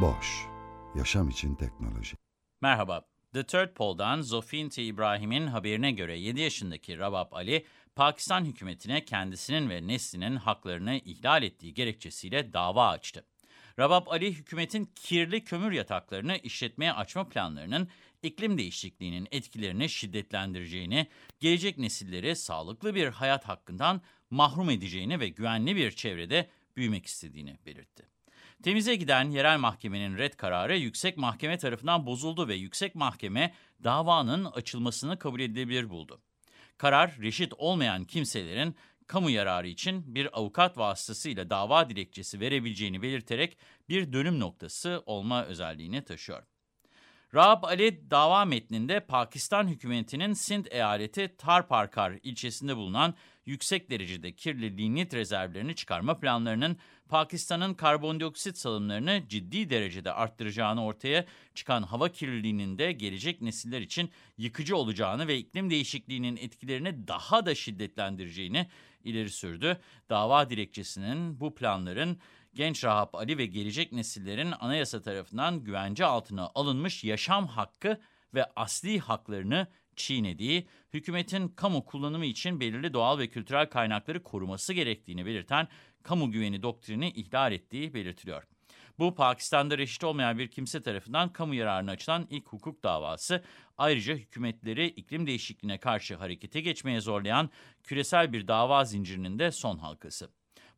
Boş, yaşam için teknoloji. Merhaba. The Third Pole'dan Zofinti İbrahim'in haberine göre 7 yaşındaki Rabab Ali, Pakistan hükümetine kendisinin ve neslinin haklarını ihlal ettiği gerekçesiyle dava açtı. Rabab Ali, hükümetin kirli kömür yataklarını işletmeye açma planlarının iklim değişikliğinin etkilerini şiddetlendireceğini, gelecek nesilleri sağlıklı bir hayat hakkından mahrum edeceğini ve güvenli bir çevrede büyümek istediğini belirtti. Temize giden yerel mahkemenin red kararı yüksek mahkeme tarafından bozuldu ve yüksek mahkeme davanın açılmasını kabul edilebilir buldu. Karar, reşit olmayan kimselerin kamu yararı için bir avukat vasıtasıyla dava dilekçesi verebileceğini belirterek bir dönüm noktası olma özelliğini taşıyor. Rahab Ali dava metninde Pakistan hükümetinin Sindh eyaleti Tarparkar ilçesinde bulunan yüksek derecede kirli lignit rezervlerini çıkarma planlarının Pakistan'ın karbondioksit salımlarını ciddi derecede arttıracağını ortaya çıkan hava kirliliğinin de gelecek nesiller için yıkıcı olacağını ve iklim değişikliğinin etkilerini daha da şiddetlendireceğini ileri sürdü. Dava dilekçesinin bu planların genç Rahap Ali ve gelecek nesillerin anayasa tarafından güvence altına alınmış yaşam hakkı ve asli haklarını çiğnediği, hükümetin kamu kullanımı için belirli doğal ve kültürel kaynakları koruması gerektiğini belirten kamu güveni doktrini ihlal ettiği belirtiliyor. Bu Pakistan'da reşit olmayan bir kimse tarafından kamu yararına açılan ilk hukuk davası. Ayrıca hükümetleri iklim değişikliğine karşı harekete geçmeye zorlayan küresel bir dava zincirinin de son halkası.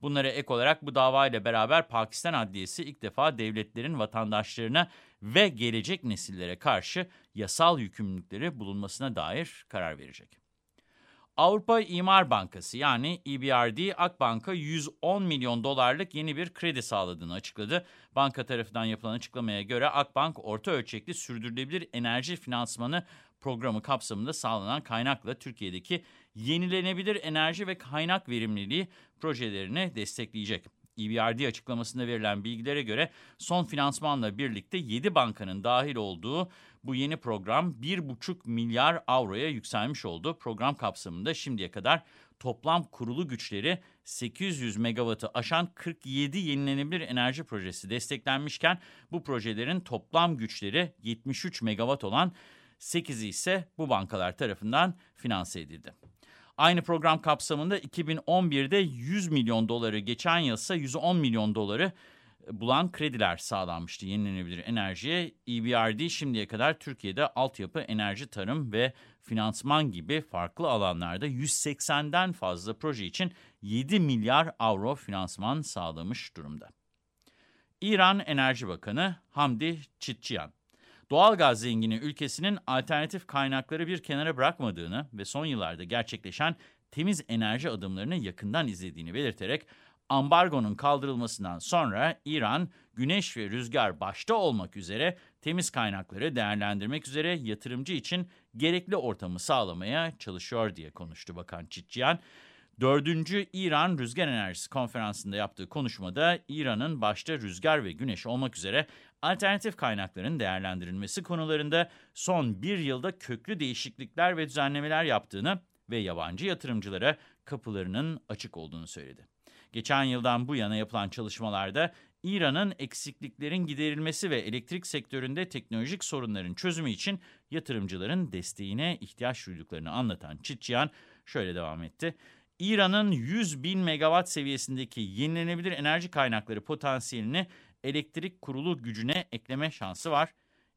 Bunlara ek olarak bu davayla beraber Pakistan Adliyesi ilk defa devletlerin vatandaşlarına ve gelecek nesillere karşı yasal yükümlülükleri bulunmasına dair karar verecek. Avrupa İmar Bankası yani EBRD Akbank'a 110 milyon dolarlık yeni bir kredi sağladığını açıkladı. Banka tarafından yapılan açıklamaya göre Akbank orta ölçekli sürdürülebilir enerji finansmanı programı kapsamında sağlanan kaynakla Türkiye'deki yenilenebilir enerji ve kaynak verimliliği projelerini destekleyecek. EBRD açıklamasında verilen bilgilere göre son finansmanla birlikte 7 bankanın dahil olduğu bu yeni program 1,5 milyar avroya yükselmiş oldu. Program kapsamında şimdiye kadar toplam kurulu güçleri 800 megawattı aşan 47 yenilenebilir enerji projesi desteklenmişken bu projelerin toplam güçleri 73 megawatt olan 8'i ise bu bankalar tarafından finanse edildi. Aynı program kapsamında 2011'de 100 milyon doları, geçen yıl ise 110 milyon doları e, bulan krediler sağlanmıştı yenilenebilir enerjiye. EBRD şimdiye kadar Türkiye'de altyapı, enerji, tarım ve finansman gibi farklı alanlarda 180'den fazla proje için 7 milyar avro finansman sağlamış durumda. İran Enerji Bakanı Hamdi Çitçiyan Doğal gaz zengini ülkesinin alternatif kaynakları bir kenara bırakmadığını ve son yıllarda gerçekleşen temiz enerji adımlarını yakından izlediğini belirterek ambargonun kaldırılmasından sonra İran, güneş ve rüzgar başta olmak üzere temiz kaynakları değerlendirmek üzere yatırımcı için gerekli ortamı sağlamaya çalışıyor diye konuştu Bakan Çitçiyan. Dördüncü İran Rüzgar Enerjisi Konferansı'nda yaptığı konuşmada İran'ın başta rüzgar ve güneş olmak üzere alternatif kaynakların değerlendirilmesi konularında son bir yılda köklü değişiklikler ve düzenlemeler yaptığını ve yabancı yatırımcılara kapılarının açık olduğunu söyledi. Geçen yıldan bu yana yapılan çalışmalarda İran'ın eksikliklerin giderilmesi ve elektrik sektöründe teknolojik sorunların çözümü için yatırımcıların desteğine ihtiyaç duyduklarını anlatan Çitçiyan şöyle devam etti. İran'ın 100 bin megawatt seviyesindeki yenilenebilir enerji kaynakları potansiyelini elektrik kurulu gücüne ekleme şansı var.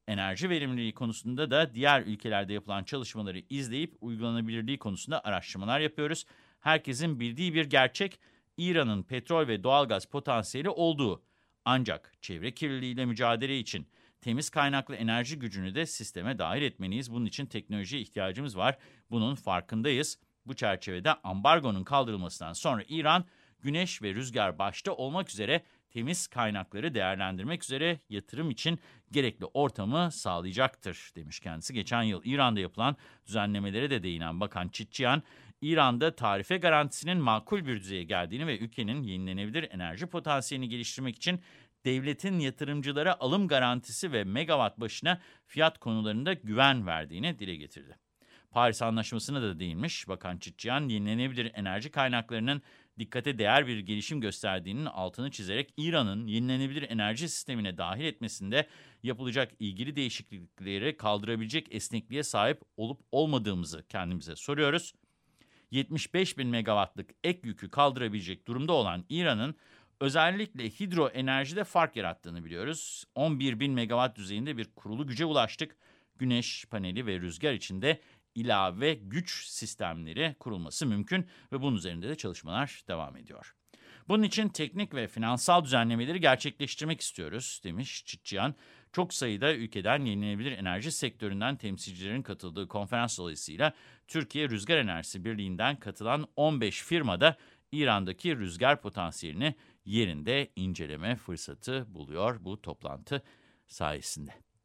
Enerji verimliliği konusunda da diğer ülkelerde yapılan çalışmaları izleyip uygulanabilirliği konusunda araştırmalar yapıyoruz. Herkesin bildiği bir gerçek İran'ın petrol ve doğalgaz potansiyeli olduğu. Ancak çevre kirliliğiyle mücadele için temiz kaynaklı enerji gücünü de sisteme dahil etmeliyiz. Bunun için teknolojiye ihtiyacımız var. Bunun farkındayız. Bu çerçevede ambargonun kaldırılmasından sonra İran güneş ve rüzgar başta olmak üzere temiz kaynakları değerlendirmek üzere yatırım için gerekli ortamı sağlayacaktır demiş kendisi. Geçen yıl İran'da yapılan düzenlemelere de değinen Bakan Çitçiyan, İran'da tarife garantisinin makul bir düzeye geldiğini ve ülkenin yenilenebilir enerji potansiyelini geliştirmek için devletin yatırımcılara alım garantisi ve megawatt başına fiyat konularında güven verdiğini dile getirdi. Paris Anlaşması'na da değinmiş Bakan Çitçiyan, yenilenebilir enerji kaynaklarının dikkate değer bir gelişim gösterdiğinin altını çizerek İran'ın yenilenebilir enerji sistemine dahil etmesinde yapılacak ilgili değişiklikleri kaldırabilecek esnekliğe sahip olup olmadığımızı kendimize soruyoruz. 75 bin megawattlık ek yükü kaldırabilecek durumda olan İran'ın özellikle hidroenerjide fark yarattığını biliyoruz. 11 bin megawatt düzeyinde bir kurulu güce ulaştık. Güneş paneli ve rüzgar içinde ilave güç sistemleri kurulması mümkün ve bunun üzerinde de çalışmalar devam ediyor. Bunun için teknik ve finansal düzenlemeleri gerçekleştirmek istiyoruz demiş Çitçiyan. Çok sayıda ülkeden yenilenebilir enerji sektöründen temsilcilerin katıldığı konferans dolayısıyla Türkiye Rüzgar Enerjisi Birliği'nden katılan 15 firmada İran'daki rüzgar potansiyelini yerinde inceleme fırsatı buluyor bu toplantı sayesinde.